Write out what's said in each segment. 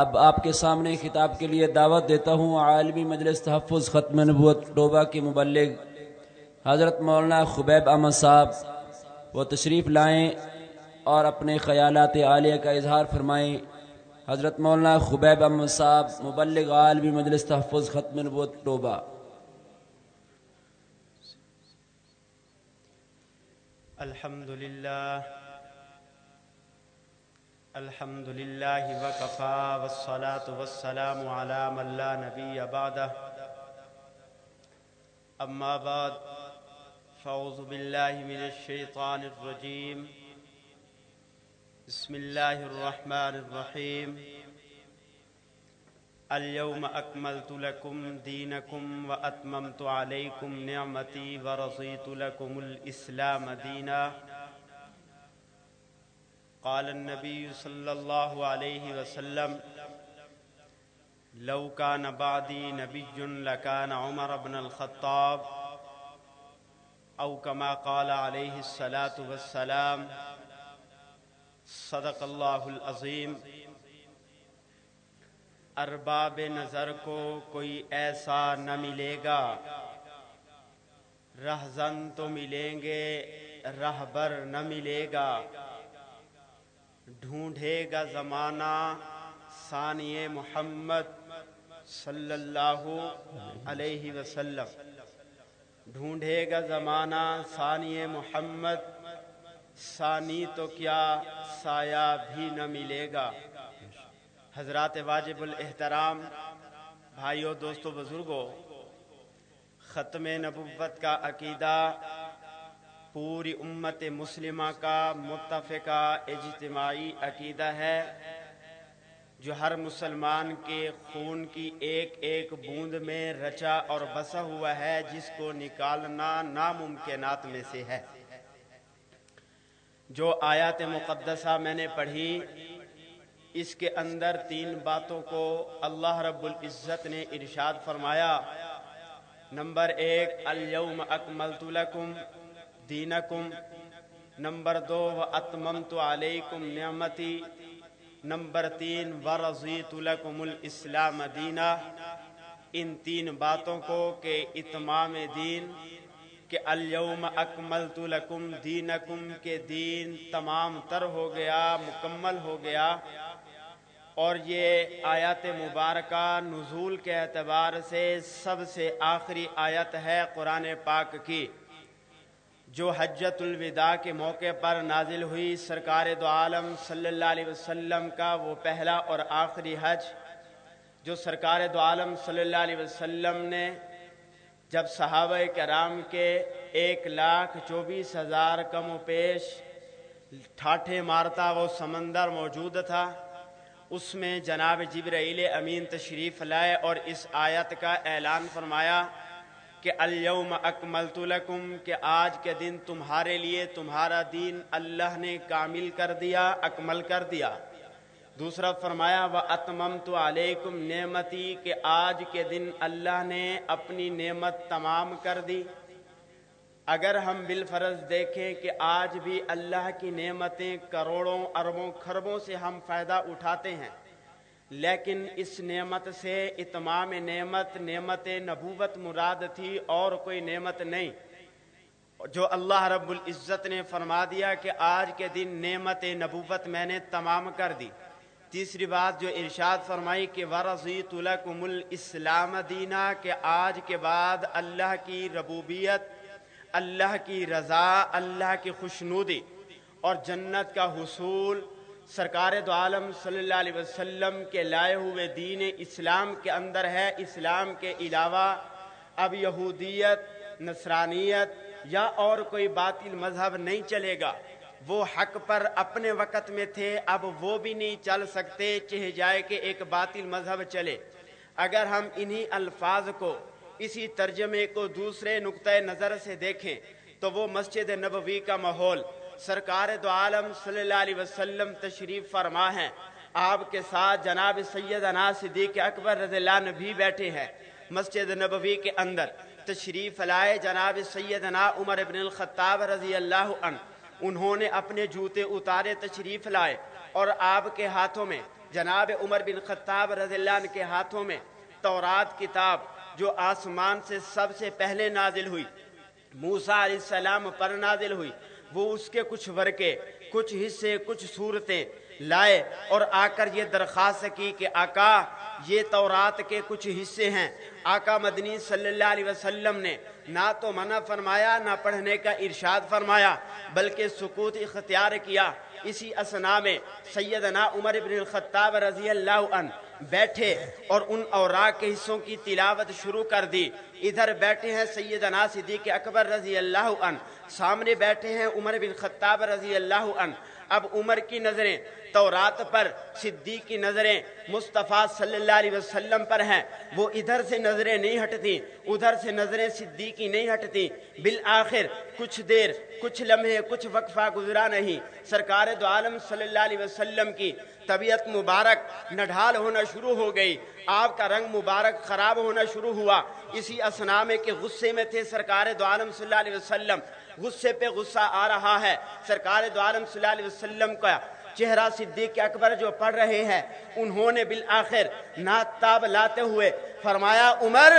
اب آپ کے سامنے خطاب کے لیے دعوت دیتا ہوں، عالمی مجلس تحفظ ختم نبوت ٹوبہ کے مبلغ حضرت مولانا خبیب احمد صاحب، وہ تشریف لائیں اور اپنے خیالات عالیہ کا اظہار فرمائیں۔ حضرت مولانا خبیب احمد صاحب، مبلغ عالمی مجلس تحفظ ختم نبوت ٹوبہ الحمد لله الحمد لله وكفى والصلاة والسلام على من لا نبي بعده. أما بعد، فأعوذ بالله من الشيطان الرجيم. بسم الله الرحمن الرحيم. اليوم أكملت لكم دينكم وأتممت عليكم نعمتي ورضيت لكم الإسلام دينا. قال النبي صلى الله عليه وسلم، لو كان بعدي نبي لكان عمر بن الخطاب، أو كما قال عليه الصلاة والسلام، صدق الله العظيم ارباب نظر کو کوئی ایسا نہ ملے گا۔ رہزن تو ملیں گے، رہبر نہ ملے گا۔ ڈھونڈے گا زمانہ ثانی محمد صلی اللہ علیہ وسلم۔ ڈھونڈے گا زمانہ ثانی محمد، ثانی تو کیا سایہ بھی نہ ملے گا۔ حضرات واجب الاحترام بھائیوں دوستوں بزرگوں ختم نبوت کا عقیدہ پوری امت مسلمہ کا متفقہ اجتماعی عقیدہ ہے جو ہر مسلمان کے خون کی ایک ایک بوند میں رچا اور بسا ہوا ہے، جس کو نکالنا ناممکنات میں سے ہے۔ جو آیات مقدسہ میں نے پڑھی، اس کے اندر تین باتوں کو اللہ رب العزت نے ارشاد فرمایا۔ نمبر ایک، اليوم اکملت لکم دینکم. نمبر دو اتممت علیکم نعمتی. نمبر تین ورزیت لکم الاسلام دینا. ان تین باتوں کو کہ اتمام دین، کہ اليوم اکملت لکم دینکم کے دین تمام تر ہو گیا، مکمل ہو گیا. اور یہ آیات مبارکہ نزول کے اعتبار سے سب سے آخری آیت ہے قرآن پاک کی. جو حجت الوداع کے موقع پر نازل ہوئی سرکار دو عالم صلی اللہ علیہ وسلم کا وہ پہلا اور آخری حج، جو سرکار دو عالم صلی اللہ علیہ وسلم نے جب صحابہ کرام کے ایک لاکھ چوبیس ہزار کم و پیش ٹھاٹھے مارتا وہ سمندر موجود تھا، اس میں جناب جبرائیل امین تشریف لائے اور اس آیت کا اعلان فرمایا کہ الیوم اکملت لکم، کہ آج کے دن تمہارے لیے تمہارا دین اللہ نے کامل کر دیا، اکمل کر دیا۔ دوسرا فرمایا وہ اتمم تو علیکم نعمتی، کہ آج کے دن اللہ نے اپنی نعمت تمام کر دی۔ اگر ہم بالفرض دیکھیں کہ آج بھی اللہ کی نعمتیں کروڑوں، اربوں خربوں سے ہم فائدہ اٹھاتے ہیں لیکن اس نعمت سے اتمام نعمت نعمت نبوت مراد تھی اور کوئی نعمت نہیں۔ جو اللہ رب العزت نے فرما دیا کہ آج کے دن نعمت نبوت میں نے تمام کر دی۔ تیسری بات جو ارشاد فرمائی کہ ورضیت لکم الاسلام دینا کہ آج کے بعد اللہ کی ربوبیت، اللہ کی رضا، اللہ کی خوشنودی اور جنت کا حصول سرکار دو عالم صلی اللہ علیہ وسلم کے لائے ہوئے دین اسلام کے اندر ہے، اسلام کے علاوہ اب یہودیت، نصرانیت یا اور کوئی باطل مذہب نہیں چلے گا۔ وہ حق پر اپنے وقت میں تھے، اب وہ بھی نہیں چل سکتے چہ جائے کہ ایک باطل مذہب چلے۔ اگر ہم انہی الفاظ کو اسی ترجمے کو دوسرے نقطۂ نظر سے دیکھیں، تو وہ مسجد نبوی کا ماحول سرکار دو عالم صلی اللہ علیہ وسلم تشریف فرما ہے آپ کے ساتھ جناب سیدنا صدیق اکبر رضی اللہ عنہ بھی بیٹھے ہیں۔ مسجد نبوی کے اندر تشریف لائے جناب سیدنا عمر ابن الخطاب رضی اللہ عنہ۔ انہوں نے اپنے جوتے اتارے تشریف لائے اور آپ کے ہاتھوں میں، جناب عمر بن خطاب رضی اللہ عنہ کے ہاتھوں میں تورات کتاب جو آسمان سے سب سے پہلے نازل ہوئی، موسیٰ علیہ السلام پر نازل ہوئی۔ وہ اس کے کچھ ورکے، کچھ حصے، کچھ صورتیں لائے اور آ کر یہ درخواست کی کہ آقا، یہ تورات کے کچھ حصے ہیں۔ آقا مدنی صلی اللہ علیہ وسلم نے نہ تو منع فرمایا، نہ پڑھنے کا ارشاد فرمایا، بلکہ سکوت اختیار کیا۔ اسی اسنا میں سیدنا عمر بن الخطاب رضی اللہ عنہ بیٹھے اور ان اوراق کے حصوں کی تلاوت شروع کر دی۔ ادھر بیٹھے ہیں سیدنا صدیق اکبر رضی اللہ عنہ، سامنے بیٹھے ہیں عمر بن خطاب رضی اللہ عنہ۔ اب عمر کی نظریں، تورات پر، صدیق کی نظریں، مصطفیٰ صلی اللہ علیہ وسلم پر ہیں۔ وہ ادھر سے نظریں نہیں ہٹتی، ادھر سے نظریں صدیقی نہیں ہٹتی۔ بالآخر کچھ دیر، کچھ لمحے، کچھ وقفہ گزرا نہیں۔ سرکار دو عالم صلی اللہ علیہ وسلم کی طبیعت مبارک، نڈھال ہونا شروع ہو گئی۔ آپ کا رنگ مبارک، خراب ہونا شروع ہوا۔ اسی اسنا میں کہ غصے میں تھے سرکار دو عالم صلی اللہ علیہ وسلم۔ غصے پہ غصہ آ رہا ہے۔ سرکار دو عالم صلی اللہ علیہ وسلم کا چہرہ صدیق اکبر جو پڑھ رہے ہیں، انہوں نے بالآخر ناتاب لاتے ہوئے فرمایا، عمر،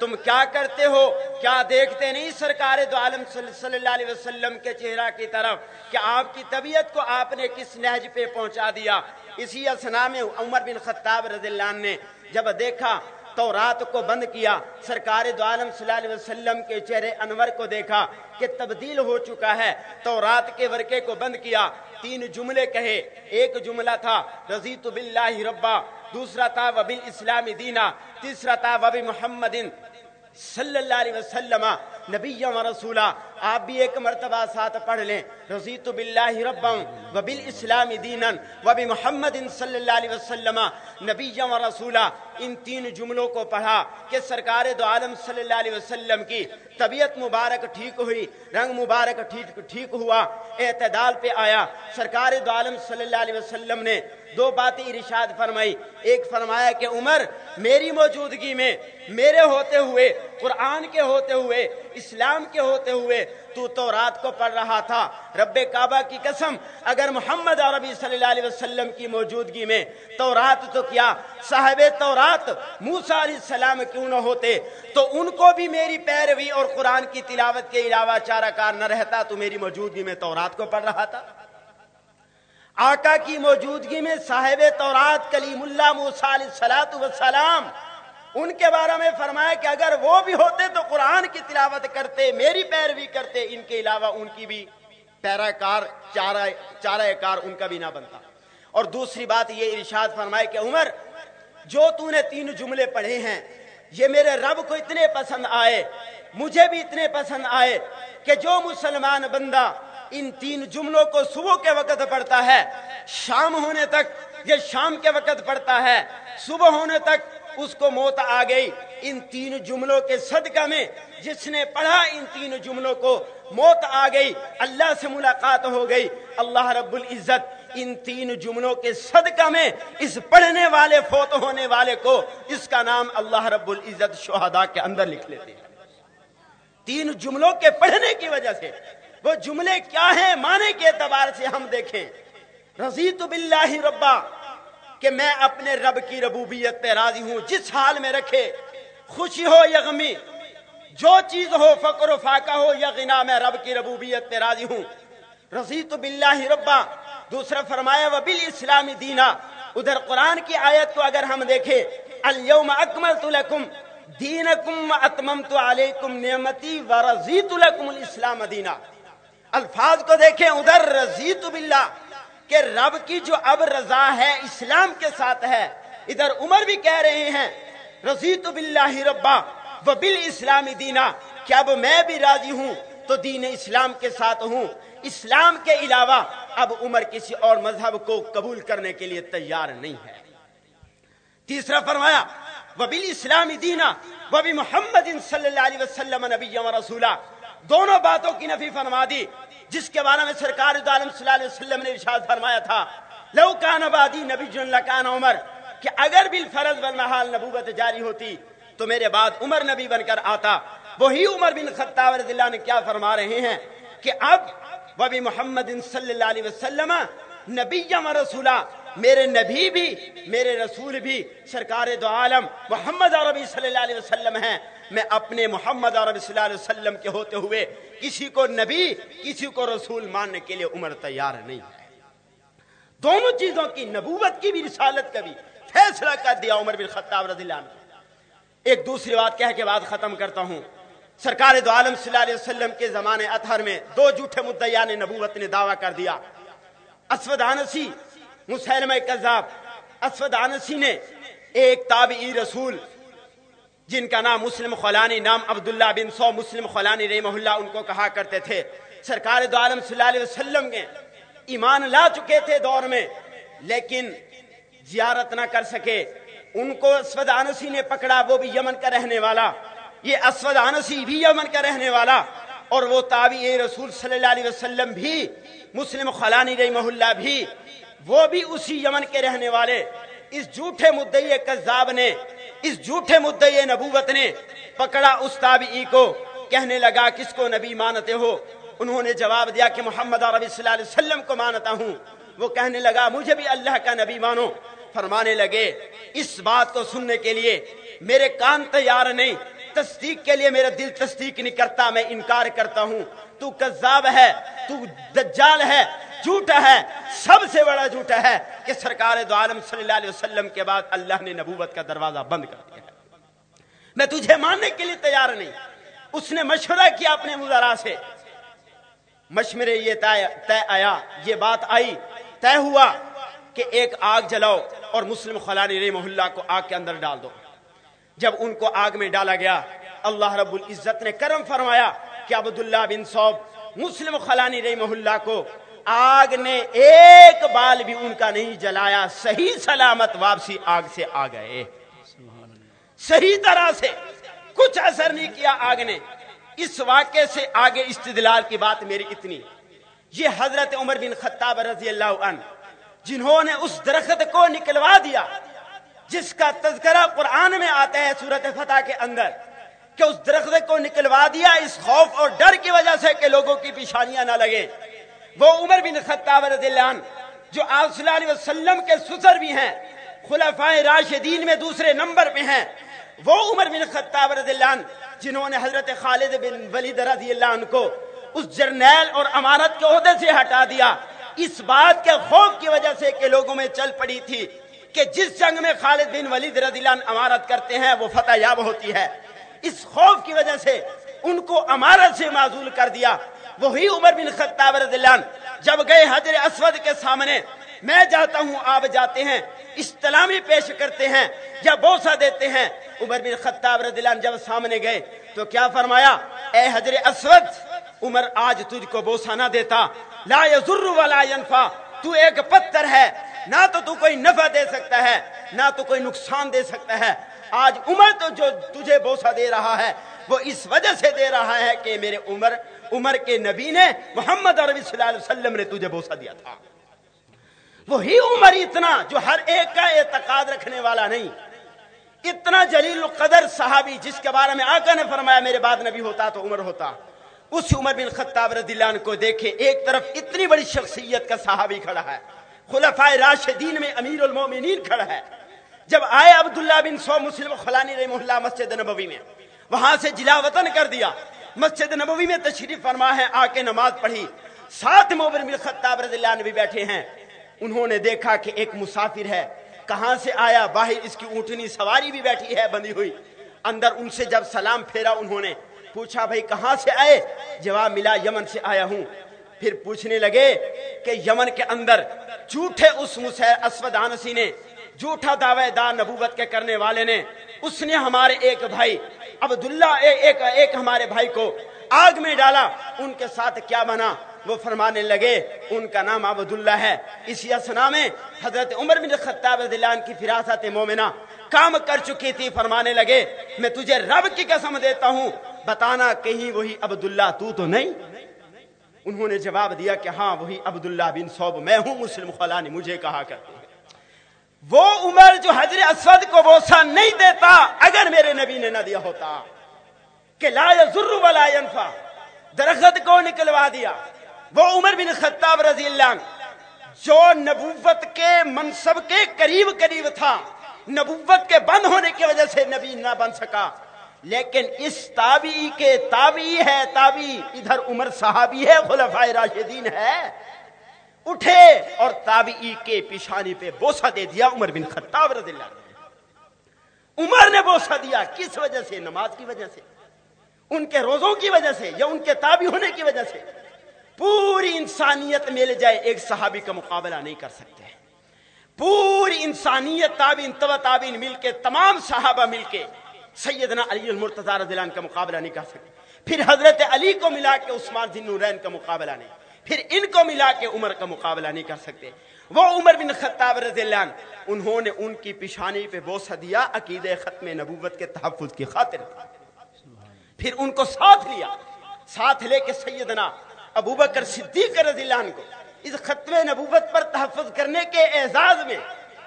تم کیا کرتے ہو؟ کیا دیکھتے نہیں سرکار دو عالم صلی اللہ علیہ وسلم کے چہرہ کی طرف کہ آپ کی طبیعت کو آپ نے کس نہج پہ پہنچا دیا؟ اسی اسنا میں عمر بن خطاب رضی اللہ عنہ نے جب دیکھا تو رات کو بند کیا۔ سرکار دو عالم صلی اللہ علیہ وسلم کے چہرے انور کو دیکھا کہ تبدیل ہو چکا ہے۔ تو رات کے ورقے کو بند کیا۔ تین جملے کہے۔ ایک جملہ تھا، رضیت باللہ ربا، دوسرا تھا وبی اسلام دینا، تیسرا تھا وبی محمد صلی اللہ علیہ وسلم نبی و رسولہ آپ بھی ایک مرتبہ ساتھ پڑھ لیں۔ رضیت باللہ ربا و بالاسلام دینا و بمحمد صلی اللہ علیہ وسلم نبی و رسولہ ان تین جملوں کو پڑھا کہ سرکار دو عالم صلی اللہ علیہ وسلم کی طبیعت مبارک ٹھیک ہوئی، رنگ مبارک ٹھیک ٹھیک ہوا، اعتدال پہ آیا۔ سرکار دو عالم صلی اللہ علیہ وسلم نے دو باتیں ارشاد فرمائی۔ ایک فرمایا کہ، عمر، میری موجودگی میں میرے ہوتے ہوئے، قرآن کے ہوتے ہوئے، اسلام کے ہوتے ہوئے تو تو رات کو پڑھ رہا تھا۔ رب کعبہ کی قسم، اگر محمد عربی صلی اللہ علیہ وسلم کی موجودگی میں تو رات تو کیا، صاحب تو رات موسیٰ علیہ السلام کیوں نہ ہوتے، تو ان کو بھی میری پیروی اور قرآن کی تلاوت کے علاوہ چارہ کار نہ رہتا، تو میری موجودگی میں تو رات کو پڑھ رہا تھا۔ آقا کی موجودگی میں صاحب تورات کلیم اللہ موسیٰ علیہ السلام ان کے بارے میں فرمایا کہ اگر وہ بھی ہوتے تو قرآن کی تلاوت کرتے، میری پیروی کرتے، ان کے علاوہ ان کی بھی پیرا کار چارہ چارہ کار ان کا بھی نہ بنتا۔ اور دوسری بات یہ ارشاد فرمائے کہ عمر، جو تو نے تین جملے پڑھے ہیں، یہ میرے رب کو اتنے پسند آئے، مجھے بھی اتنے پسند آئے کہ جو مسلمان بندہ ان تین جملوں کو صبح کے وقت پڑھتا ہے، شام ہونے تک یہ شام کے وقت پڑھتا ہے، صبح ہونے تک اس کو موت آ گئی۔ ان تین جملوں کے صدقہ میں جس نے پڑھا ان تین جملوں کو موت آ گئی، اللہ سے ملاقات ہو گئی۔ اللہ رب العزت ان تین جملوں کے صدقہ میں اس پڑھنے والے، فوت ہونے والے کو اس کا نام اللہ رب العزت شہداء کے اندر لکھ لیتے ہیں۔ تین جملوں کے پڑھنے کی وجہ سے وہ جملے کیا ہیں معنی کے اعتبار سے ہم دیکھیں۔ رضیت باللہ ربا، کہ میں اپنے رب کی ربوبیت پہ راضی ہوں، جس حال میں رکھے، خوشی ہو یا غمی، جو چیز ہو، فقر و فاقہ ہو یا غنا، میں رب کی ربوبیت پہ راضی ہوں۔ رضیت باللہ ربا، دوسرا فرمایا و اسلام دینا۔ ادھر قرآن کی آیت کو اگر ہم دیکھیں الیوم اکملت لکم دینکم و اتممت علیکم نعمتی و رضیت لکم الاسلام دینا۔ الفاظ کو دیکھیں، ادھر رضیت باللہ، کہ رب کی جو اب رضا ہے، اسلام کے ساتھ ہے۔ ادھر عمر بھی کہہ رہے ہیں، رضیت باللہ ربا و بالاسلام دینا۔ کہ اب میں بھی راضی ہوں، تو دین اسلام کے ساتھ ہوں۔ اسلام کے علاوہ اب عمر کسی اور مذہب کو قبول کرنے کے لیے تیار نہیں ہے۔ تیسرا فرمایا وبل اسلام دینا وبی محمد صلی اللہ علیہ وسلم نبی و رسولہ دونوں باتوں کی نفی فرما دی، جس کے بارے میں سرکار عالم صلی اللہ علیہ وسلم نے ارشاد فرمایا تھا۔ لو کان آبادی نبی جن لکان عمر، کہ اگر بالفرض والمحال نبوت جاری ہوتی، تو میرے بعد عمر نبی بن کر آتا۔ وہی عمر بن خطاب رضی اللہ نے کیا فرما رہے ہیں کہ اب وبی محمد صلی اللہ علیہ وسلم نبی و رسولہ، میرے نبی بھی، میرے رسول بھی سرکار دو عالم محمد عربی صلی اللہ علیہ وسلم ہیں۔ میں اپنے محمد عربی صلی اللہ علیہ وسلم کے ہوتے ہوئے کسی کو نبی، کسی کو رسول ماننے کے لیے عمر تیار نہیں ہے۔ دونوں چیزوں کی نبوت کی بھی رسالت کا بھی فیصلہ کر دیا عمر بن خطاب رضی اللہ عنہ ایک دوسری بات کہہ کے بعد ختم کرتا ہوں۔ سرکار دو عالم صلی اللہ علیہ وسلم کے زمانے اطہر میں دو جھوٹے مدعیان نبوت نے دعویٰ کر دیا۔ اسود آنسی مسلمہ کذاب۔ اسود آنسی نے ایک تابعی رسول جن کا نام مسلم خلانی نام عبداللہ بن سو مسلم خلانی رحمہ اللہ ان کو کہا کرتے تھے۔ سرکار دو عالم صلی اللہ علیہ وسلم کے ایمان لا چکے تھے دور میں، لیکن زیارت نہ کر سکے۔ ان کو اسود آنسی نے پکڑا، وہ بھی یمن کا رہنے والا۔ یہ اسود آنسی بھی یمن کا رہنے والا۔ اور وہ تابعی رسول صلی اللہ علیہ وسلم بھی، مسلم خلانی رحمہ اللہ بھی۔ وہ بھی اسی یمن کے رہنے والے۔ اس جھوٹے مدعی کذاب نے اس جھوٹے مدعی نبوت نے پکڑا اس تابعی کو، کہنے لگا، کس کو نبی مانتے ہو؟ انہوں نے جواب دیا کہ محمد عربی صلی اللہ علیہ وسلم کو مانتا ہوں۔ وہ کہنے لگا، مجھے بھی اللہ کا نبی مانو۔ فرمانے لگے، اس بات کو سننے کے لیے میرے کان تیار نہیں، تصدیق کے لیے میرا دل تصدیق نہیں کرتا، میں انکار کرتا ہوں۔ تو کذاب ہے، تو دجال ہے جھوٹا ہے، سب سے بڑا جھوٹا ہے کہ سرکار دو عالم صلی اللہ علیہ وسلم کے بعد اللہ نے نبوت کا دروازہ بند کر دیا میں تجھے ماننے کے لیے تیار نہیں، اس نے مشورہ کیا اپنے مزارا سے۔ مشورے یہ طے آیا، یہ بات آئی، طے ہوا کہ ایک آگ جلاؤ اور مسلم خلانی رحمہ اللہ کو آگ کے اندر ڈال دو۔ جب ان کو آگ میں ڈالا گیا، اللہ رب العزت نے کرم فرمایا کہ عبداللہ بن صوب مسلم خلانی رحمہ اللہ کو آگ نے ایک بال بھی ان کا نہیں جلایا، صحیح سلامت واپسی آگ سے آ گئے۔ صحیح طرح سے کچھ اثر نہیں کیا آگ نے۔ اس واقعے سے آگے استدلال کی بات میری اتنی۔ یہ حضرت عمر بن خطاب رضی اللہ عنہ، جنہوں نے اس درخت کو نکلوا دیا، جس کا تذکرہ قرآن میں آتا ہے صورت فتح کے اندر، کہ اس درخت کو نکلوا دیا اس خوف اور ڈر کی وجہ سے کہ لوگوں کی پیشانیاں نہ لگے وہ عمر بن خطاب رضی اللہ عنہ، جو آپ صلی اللہ علیہ وسلم کے سسر بھی ہیں، خلفائے راشدین میں دوسرے نمبر پہ ہیں، وہ عمر بن خطاب رضی اللہ عنہ، جنہوں نے حضرت خالد بن ولید رضی اللہ عنہ کو اس جرنیل اور امانت کے عہدے سے ہٹا دیا۔ اس بات کے خوف کی وجہ سے کہ لوگوں میں چل پڑی تھی کہ جس جنگ میں خالد بن ولید رضی اللہ عنہ امارت کرتے ہیں، وہ فتح یاب ہوتی ہے۔ اس خوف کی وجہ سے ان کو امارت سے معذول کر دیا۔ وہی عمر بن خطاب رضی اللہ عنہ، جب گئے حضر اسود کے سامنے، میں جاتا ہوں، آپ جاتے ہیں، استلامی پیش کرتے ہیں، یا بوسا دیتے ہیں۔ عمر بن خطاب رضی اللہ عنہ جب سامنے گئے، تو کیا فرمایا؟ اے حضر اسود، عمر آج تجھ کو بوسا نہ دیتا۔ لا یزر ولا ینفع، تو ایک پتھر ہے۔ نہ تو تو کوئی نفع دے سکتا ہے، نہ تو کوئی نقصان دے سکتا ہے۔ آج عمر تو جو تجھے بوسا دے رہا ہے، وہ اس وجہ سے دے رہا ہے کہ میرے عمر عمر کے نبی نے محمد عربی صلی اللہ علیہ وسلم نے تجھے بوسا دیا تھا۔ وہی عمر اتنا جو ہر ایک کا اعتقاد رکھنے والا نہیں۔ اتنا جلیل القدر صحابی جس کے بارے میں آقا نے فرمایا میرے بعد نبی ہوتا تو عمر ہوتا۔ اس عمر بن خطاب رضی اللہ عنہ کو دیکھے ایک طرف اتنی بڑی شخصیت کا صحابی کھڑا ہے۔ خلفائے راشدین میں امیر المومنین کھڑا ہے۔ جب آئے عبداللہ بن سو مسلم خلانی رحمہ اللہ مسجد نبوی میں، وہاں سے جلا وطن کر دیا۔ مسجد نبوی میں تشریف فرما ہے آ کے نماز پڑھی۔ ساتھ عمر بن خطاب رضی اللہ عنہ بھی بیٹھے ہیں۔ انہوں نے دیکھا کہ ایک مسافر ہے۔ کہاں سے آیا؟ باہر اس کی اونٹنی سواری بھی بیٹھی ہے، بندی ہوئی۔ اندر ان سے جب سلام پھیرا انہوں نے، پوچھا، بھائی، کہاں سے آئے؟ جواب ملا، یمن سے آیا ہوں۔ پھر پوچھنے لگے کہ یمن کے اندر جھوٹے اس مسیر اسود آنسی نے، جھوٹا دعوے دار نبوت کے کرنے والے نے، اس نے ہمارے ایک بھائی عبداللہ ایک, ایک ہمارے بھائی کو آگ میں ڈالا ان کے ساتھ کیا بنا؟ وہ فرمانے لگے ان کا نام عبداللہ ہے۔ اسی اسنا میں حضرت عمر بن خطاب رضی اللہ عنہ کی فراست مومنہ کام کر چکی تھی فرمانے لگے میں تجھے رب کی قسم دیتا ہوں بتانا کہیں وہی عبداللہ تو تو نہیں؟ انہوں نے جواب دیا کہ ہاں وہی عبداللہ بن صوب میں ہوں مسلم خلانی مجھے کہا کرتے ہیں۔ وہ عمر جو حضر اسود کو بوسا نہیں دیتا، اگر میرے نبی نے نہ دیا ہوتا۔ کہ لا ولا ينفع درخت کو نکلوا دیا۔ وہ عمر بن خطاب رضی اللہ عنہ، جو نبوت کے منصب کے قریب قریب تھا، نبوت کے بند ہونے کی وجہ سے نبی نہ بن سکا۔ لیکن اس تابعی کے تابعی ہے، تابعی ادھر عمر صحابی ہے، خلفائے راشدین ہے۔ اٹھے اور تابعی کے پیشانی پہ بوسا دے دیا عمر بن خطاب رضی اللہ عنہ عمر نے بوسا دیا کس وجہ سے؟ نماز کی وجہ سے، ان کے روزوں کی وجہ سے یا ان کے تابع ہونے کی وجہ سے؟ پوری انسانیت مل جائے ایک صحابی کا مقابلہ نہیں کر سکتے۔ پوری انسانیت تابعین تبا تابعین مل کے، تمام صحابہ مل کے سیدنا علی المرتضی رضی اللہ عنہ کا مقابلہ نہیں کر سکتے۔ پھر حضرت علی کو ملا کے عثمان ذن نورین کا مقابلہ نہیں۔ پھر ان کو ملا کے عمر کا مقابلہ نہیں کر سکتے۔ وہ عمر بن خطاب رضی اللہ عنہ، انہوں نے ان کی پیشانی پہ بوسہ دیا عقید ختم نبوت کے تحفظ کی خاطر۔ پھر ان کو ساتھ لیا، ساتھ لے کے سیدنا ابو بکر صدیق رضی اللہ عنہ کو۔ اس ختم نبوت پر تحفظ کرنے کے اعزاز میں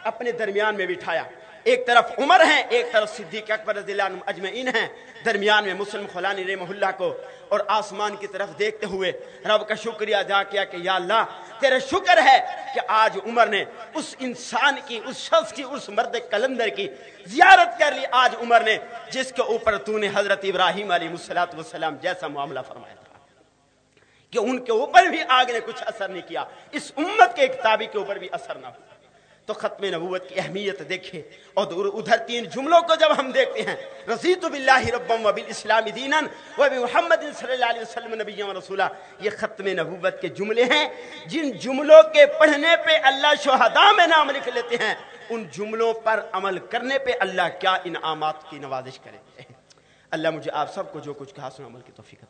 اپنے درمیان میں بٹھایا۔ ایک طرف عمر ہیں، ایک طرف صدیق اکبر رضی اللہ عنہ اجمعین ہیں۔ درمیان میں مسلم خلانی رحمہ اللہ کو اور آسمان کی طرف دیکھتے ہوئے رب کا شکریہ ادا کیا کہ یا اللہ تیرے شکر ہے کہ آج عمر نے اس انسان کی، اس شخص کی، اس مرد کلندر کی زیارت کر لی۔ آج عمر نے جس کے اوپر تو نے حضرت ابراہیم علیہ السلام جیسا معاملہ فرمایا تھا کہ ان کے اوپر بھی آگ نے کچھ اثر نہیں کیا، اس امت کے کتابی کے اوپر بھی اثر نہ ہوا تو ختم نبوت کی اہمیت دیکھے اور ادھر تین جملوں کو جب ہم دیکھتے ہیں، رضیت باللہ ربم و بالاسلام دینا و محمد صلی اللہ علیہ وسلم نبی و رسولہ یہ ختم نبوت کے جملے ہیں۔ جن جملوں کے پڑھنے پہ اللہ شہداء میں نام لکھ لیتے ہیں، ان جملوں پر عمل کرنے پہ اللہ کیا انعامات کی نوازش کرے۔ اللہ مجھے آپ سب کو جو کچھ کہا سن عمل کی توفیق